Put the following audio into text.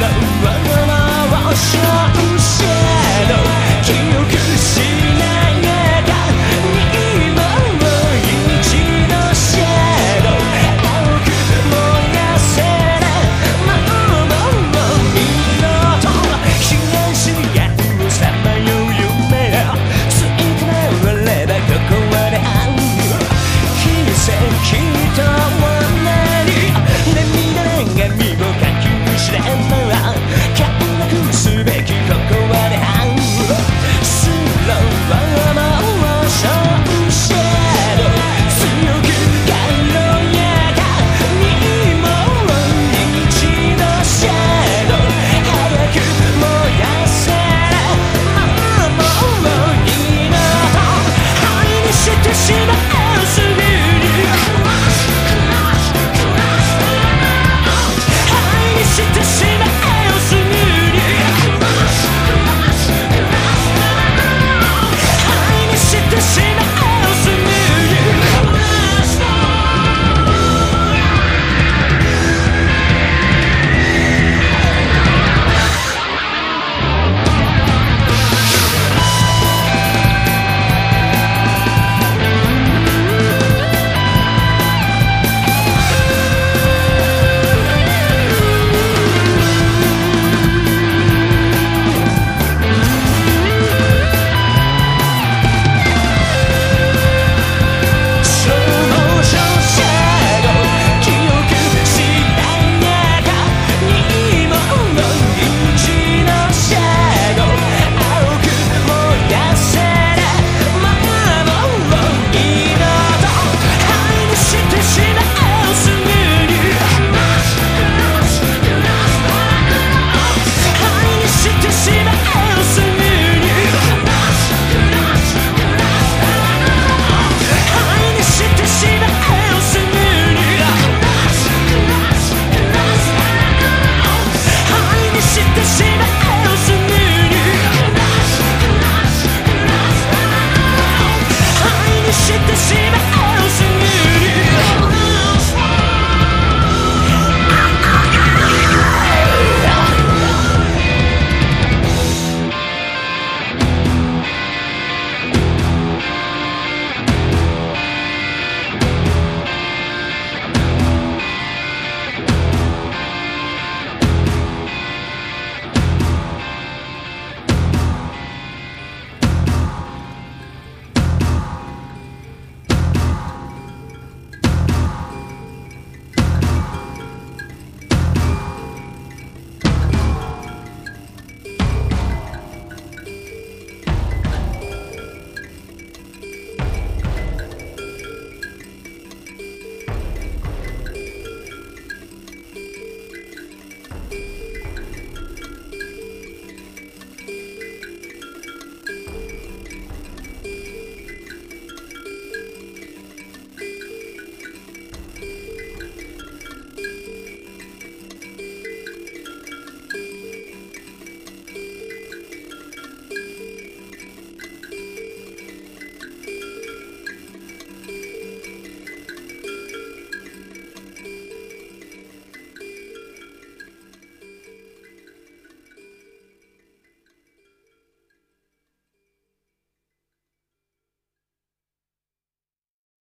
なわがまましよう